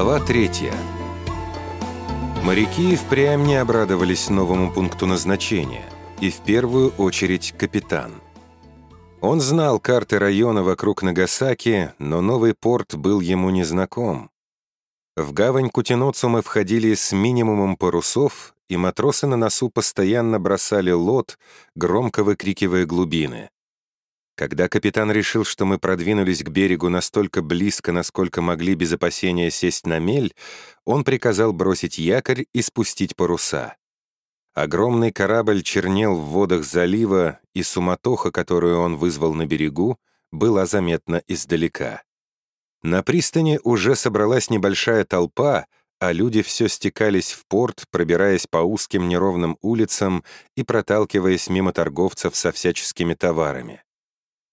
Глава третья. Моряки впрямь не обрадовались новому пункту назначения, и в первую очередь капитан. Он знал карты района вокруг Нагасаки, но новый порт был ему незнаком. В гавань Кутиноцу мы входили с минимумом парусов, и матросы на носу постоянно бросали лот, громко выкрикивая глубины. Когда капитан решил, что мы продвинулись к берегу настолько близко, насколько могли без опасения сесть на мель, он приказал бросить якорь и спустить паруса. Огромный корабль чернел в водах залива, и суматоха, которую он вызвал на берегу, была заметна издалека. На пристани уже собралась небольшая толпа, а люди все стекались в порт, пробираясь по узким неровным улицам и проталкиваясь мимо торговцев со всяческими товарами.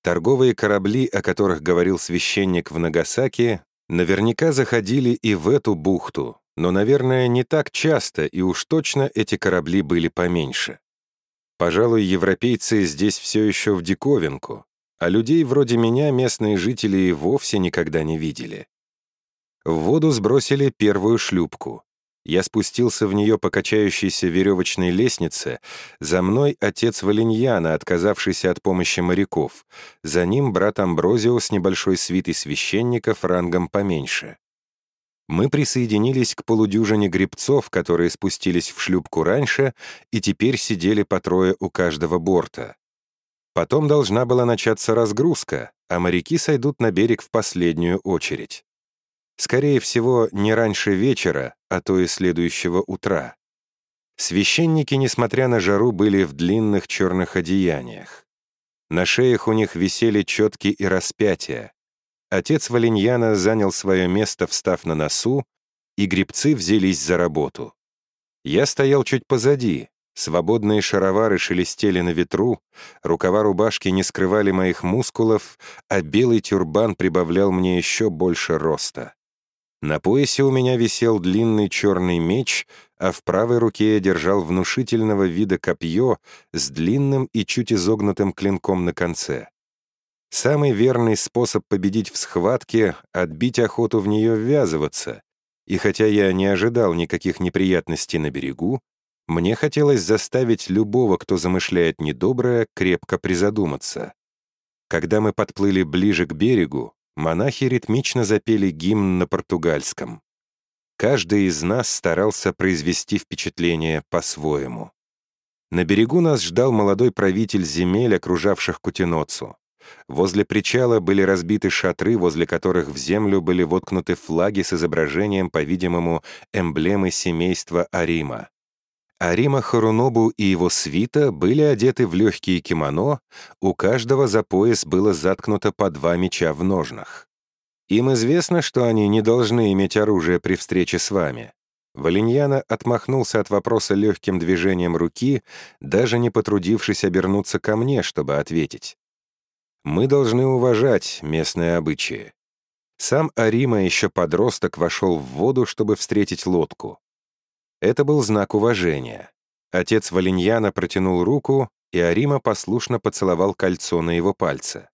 Торговые корабли, о которых говорил священник в Нагасаки, наверняка заходили и в эту бухту, но, наверное, не так часто, и уж точно эти корабли были поменьше. Пожалуй, европейцы здесь все еще в диковинку, а людей вроде меня местные жители и вовсе никогда не видели. В воду сбросили первую шлюпку. Я спустился в нее по качающейся веревочной лестнице. За мной отец Валиньяна, отказавшийся от помощи моряков. За ним брат Амброзио с небольшой свитой священников рангом поменьше. Мы присоединились к полудюжине гребцов, которые спустились в шлюпку раньше и теперь сидели по трое у каждого борта. Потом должна была начаться разгрузка, а моряки сойдут на берег в последнюю очередь. Скорее всего, не раньше вечера, а то и следующего утра. Священники, несмотря на жару, были в длинных черных одеяниях. На шеях у них висели четки и распятия. Отец Валиньяна занял свое место, встав на носу, и грибцы взялись за работу. Я стоял чуть позади, свободные шаровары шелестели на ветру, рукава рубашки не скрывали моих мускулов, а белый тюрбан прибавлял мне еще больше роста. На поясе у меня висел длинный черный меч, а в правой руке я держал внушительного вида копье с длинным и чуть изогнутым клинком на конце. Самый верный способ победить в схватке — отбить охоту в нее ввязываться. И хотя я не ожидал никаких неприятностей на берегу, мне хотелось заставить любого, кто замышляет недоброе, крепко призадуматься. Когда мы подплыли ближе к берегу, монахи ритмично запели гимн на португальском. Каждый из нас старался произвести впечатление по-своему. На берегу нас ждал молодой правитель земель, окружавших Кутиноцу. Возле причала были разбиты шатры, возле которых в землю были воткнуты флаги с изображением, по-видимому, эмблемы семейства Арима. Арима Харунобу и его свита были одеты в легкие кимоно, у каждого за пояс было заткнуто по два меча в ножнах. Им известно, что они не должны иметь оружие при встрече с вами. Валиньяна отмахнулся от вопроса легким движением руки, даже не потрудившись обернуться ко мне, чтобы ответить. Мы должны уважать местные обычаи. Сам Арима, еще подросток, вошел в воду, чтобы встретить лодку. Это был знак уважения. Отец Валиньяна протянул руку, и Арима послушно поцеловал кольцо на его пальце.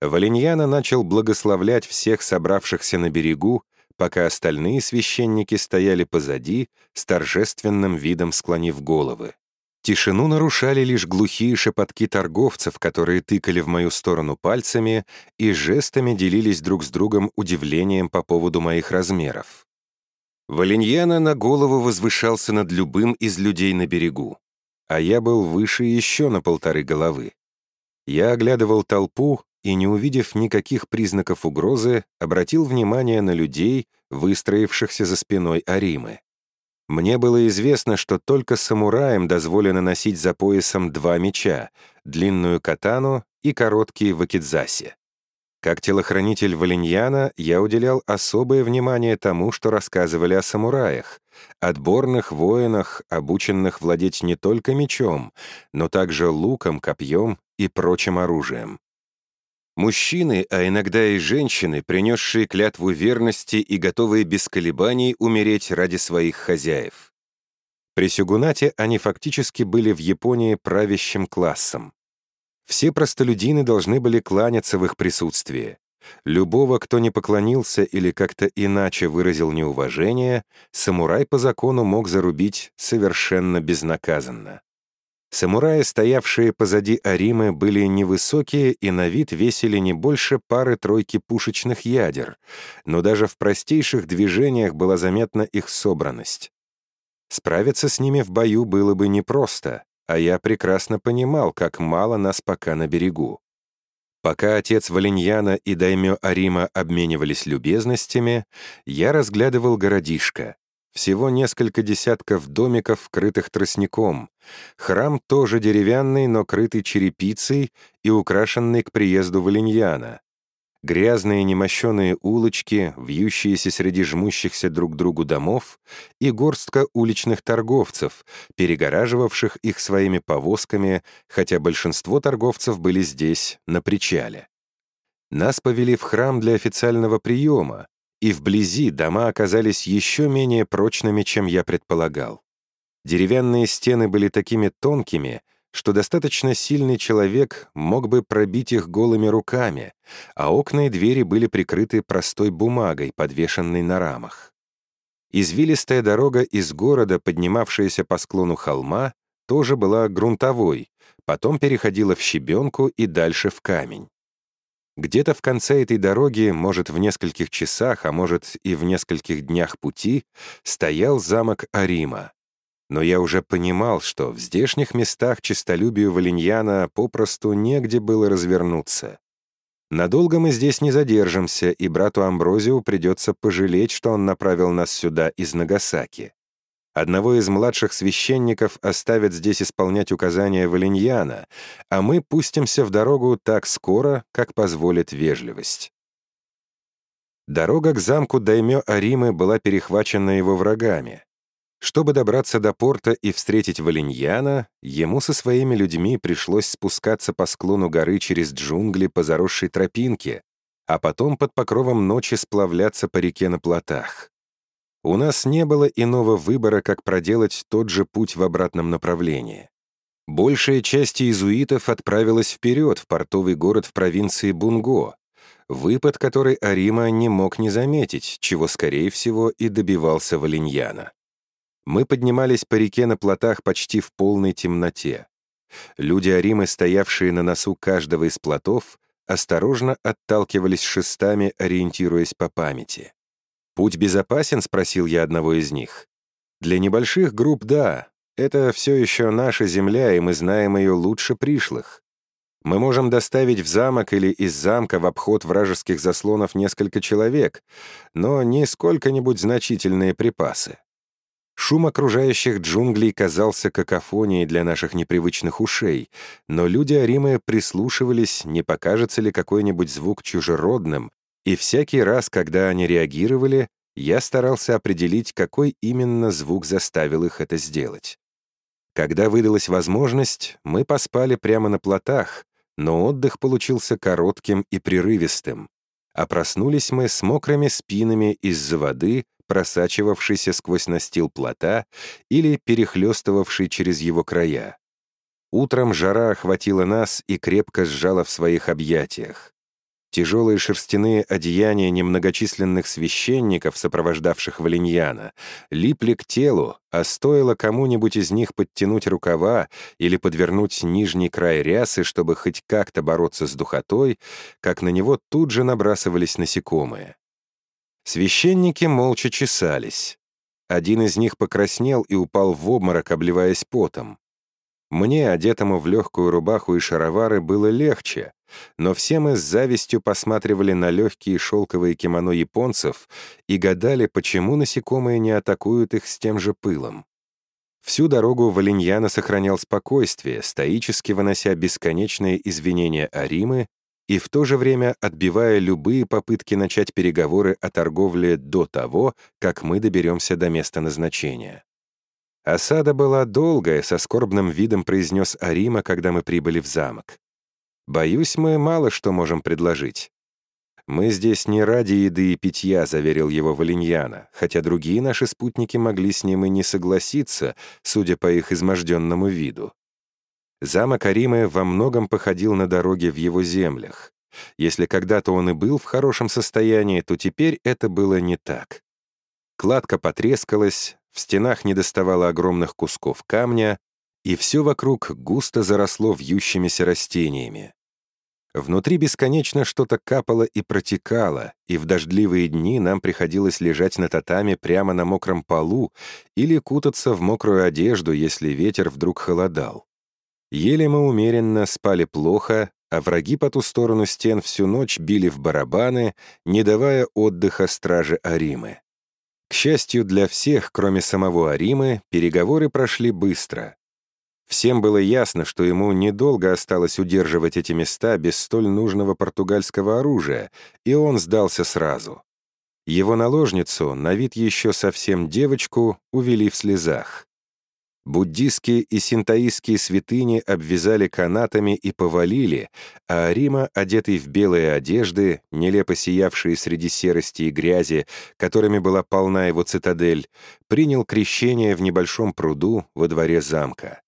Валиньяна начал благословлять всех собравшихся на берегу, пока остальные священники стояли позади, с торжественным видом склонив головы. Тишину нарушали лишь глухие шепотки торговцев, которые тыкали в мою сторону пальцами и жестами делились друг с другом удивлением по поводу моих размеров. Валиньяна на голову возвышался над любым из людей на берегу, а я был выше еще на полторы головы. Я оглядывал толпу и, не увидев никаких признаков угрозы, обратил внимание на людей, выстроившихся за спиной Аримы. Мне было известно, что только самураям дозволено носить за поясом два меча — длинную катану и короткие вакидзаси. Как телохранитель Валиньяна я уделял особое внимание тому, что рассказывали о самураях, отборных воинах, обученных владеть не только мечом, но также луком, копьем и прочим оружием. Мужчины, а иногда и женщины, принесшие клятву верности и готовые без колебаний умереть ради своих хозяев. При Сюгунате они фактически были в Японии правящим классом. Все простолюдины должны были кланяться в их присутствии. Любого, кто не поклонился или как-то иначе выразил неуважение, самурай по закону мог зарубить совершенно безнаказанно. Самураи, стоявшие позади Аримы, были невысокие и на вид весили не больше пары-тройки пушечных ядер, но даже в простейших движениях была заметна их собранность. Справиться с ними в бою было бы непросто, а я прекрасно понимал, как мало нас пока на берегу. Пока отец Валиньяна и даймё Арима обменивались любезностями, я разглядывал городишко. Всего несколько десятков домиков, крытых тростником. Храм тоже деревянный, но крытый черепицей и украшенный к приезду Валиньяна. Грязные немощеные улочки, вьющиеся среди жмущихся друг другу домов и горстка уличных торговцев, перегораживавших их своими повозками, хотя большинство торговцев были здесь, на причале. Нас повели в храм для официального приема, и вблизи дома оказались еще менее прочными, чем я предполагал. Деревянные стены были такими тонкими, что достаточно сильный человек мог бы пробить их голыми руками, а окна и двери были прикрыты простой бумагой, подвешенной на рамах. Извилистая дорога из города, поднимавшаяся по склону холма, тоже была грунтовой, потом переходила в щебенку и дальше в камень. Где-то в конце этой дороги, может, в нескольких часах, а может и в нескольких днях пути, стоял замок Арима. Но я уже понимал, что в здешних местах честолюбию Валиньяна попросту негде было развернуться. Надолго мы здесь не задержимся, и брату Амброзиу придется пожалеть, что он направил нас сюда из Нагасаки. Одного из младших священников оставят здесь исполнять указания Валиньяна, а мы пустимся в дорогу так скоро, как позволит вежливость. Дорога к замку Даймё Аримы была перехвачена его врагами. Чтобы добраться до порта и встретить Валиньяна, ему со своими людьми пришлось спускаться по склону горы через джунгли по заросшей тропинке, а потом под покровом ночи сплавляться по реке на плотах. У нас не было иного выбора, как проделать тот же путь в обратном направлении. Большая часть иезуитов отправилась вперед в портовый город в провинции Бунго, выпад который Арима не мог не заметить, чего, скорее всего, и добивался Валиньяна. Мы поднимались по реке на плотах почти в полной темноте. Люди Аримы, стоявшие на носу каждого из плотов, осторожно отталкивались шестами, ориентируясь по памяти. «Путь безопасен?» — спросил я одного из них. «Для небольших групп — да. Это все еще наша земля, и мы знаем ее лучше пришлых. Мы можем доставить в замок или из замка в обход вражеских заслонов несколько человек, но не сколько-нибудь значительные припасы. Шум окружающих джунглей казался какофонией для наших непривычных ушей, но люди Аримы прислушивались, не покажется ли какой-нибудь звук чужеродным, и всякий раз, когда они реагировали, я старался определить, какой именно звук заставил их это сделать. Когда выдалась возможность, мы поспали прямо на плотах, но отдых получился коротким и прерывистым. А проснулись мы с мокрыми спинами из-за воды, просачивавшейся сквозь настил плота или перехлестывавшей через его края. Утром жара охватила нас и крепко сжала в своих объятиях. Тяжелые шерстяные одеяния немногочисленных священников, сопровождавших Валиньяна, липли к телу, а стоило кому-нибудь из них подтянуть рукава или подвернуть нижний край рясы, чтобы хоть как-то бороться с духотой, как на него тут же набрасывались насекомые. Священники молча чесались. Один из них покраснел и упал в обморок, обливаясь потом. Мне, одетому в легкую рубаху и шаровары, было легче, но все мы с завистью посматривали на легкие шелковые кимоно японцев и гадали, почему насекомые не атакуют их с тем же пылом. Всю дорогу Валиньяна сохранял спокойствие, стоически вынося бесконечные извинения Аримы и в то же время отбивая любые попытки начать переговоры о торговле до того, как мы доберемся до места назначения. Осада была долгая, со скорбным видом произнес Арима, когда мы прибыли в замок. «Боюсь, мы мало что можем предложить». «Мы здесь не ради еды и питья», — заверил его Валиньяна, хотя другие наши спутники могли с ним и не согласиться, судя по их изможденному виду. Замок Аримы во многом походил на дороги в его землях. Если когда-то он и был в хорошем состоянии, то теперь это было не так. Кладка потрескалась, в стенах недоставало огромных кусков камня, и все вокруг густо заросло вьющимися растениями. Внутри бесконечно что-то капало и протекало, и в дождливые дни нам приходилось лежать на татами прямо на мокром полу или кутаться в мокрую одежду, если ветер вдруг холодал. Ели мы умеренно, спали плохо, а враги по ту сторону стен всю ночь били в барабаны, не давая отдыха страже Аримы. К счастью для всех, кроме самого Аримы, переговоры прошли быстро. Всем было ясно, что ему недолго осталось удерживать эти места без столь нужного португальского оружия, и он сдался сразу. Его наложницу, на вид еще совсем девочку, увели в слезах. Буддистские и синтаистские святыни обвязали канатами и повалили, а Арима, одетый в белые одежды, нелепо сиявшие среди серости и грязи, которыми была полна его цитадель, принял крещение в небольшом пруду во дворе замка.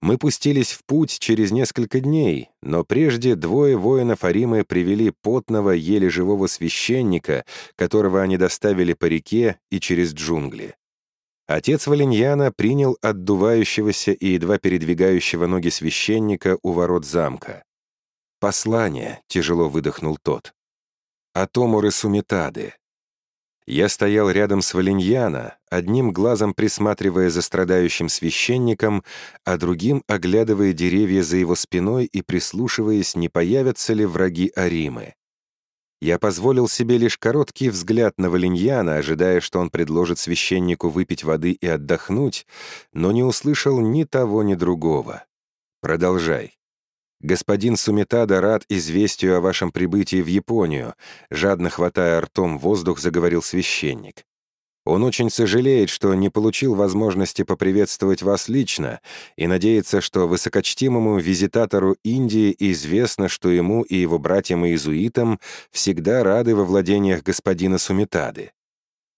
Мы пустились в путь через несколько дней, но прежде двое воинов Аримы привели потного, еле живого священника, которого они доставили по реке и через джунгли. Отец Валиньяна принял отдувающегося и едва передвигающего ноги священника у ворот замка. «Послание», — тяжело выдохнул тот. «Атомуры Сумитады, я стоял рядом с Валиньяна, одним глазом присматривая за страдающим священником, а другим оглядывая деревья за его спиной и прислушиваясь, не появятся ли враги Аримы. Я позволил себе лишь короткий взгляд на Валиньяна, ожидая, что он предложит священнику выпить воды и отдохнуть, но не услышал ни того, ни другого. «Продолжай», «Господин Сумитада рад известию о вашем прибытии в Японию», жадно хватая ртом воздух, заговорил священник. «Он очень сожалеет, что не получил возможности поприветствовать вас лично и надеется, что высокочтимому визитатору Индии известно, что ему и его братьям-иезуитам всегда рады во владениях господина Сумитады.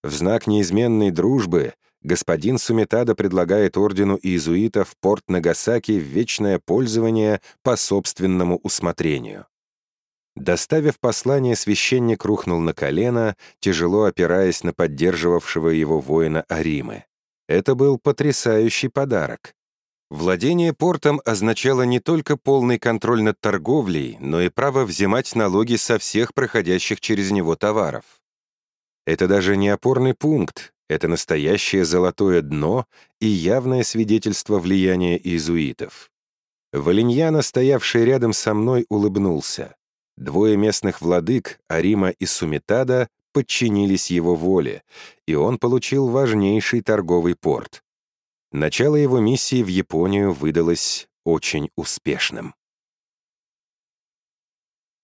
В знак неизменной дружбы господин Сумитада предлагает ордену иезуитов порт Нагасаки в вечное пользование по собственному усмотрению. Доставив послание, священник рухнул на колено, тяжело опираясь на поддерживавшего его воина Аримы. Это был потрясающий подарок. Владение портом означало не только полный контроль над торговлей, но и право взимать налоги со всех проходящих через него товаров. Это даже не опорный пункт, это настоящее золотое дно и явное свидетельство влияния иезуитов. Валиньяна, стоявший рядом со мной, улыбнулся. Двое местных владык, Арима и Сумитада, подчинились его воле, и он получил важнейший торговый порт. Начало его миссии в Японию выдалось очень успешным.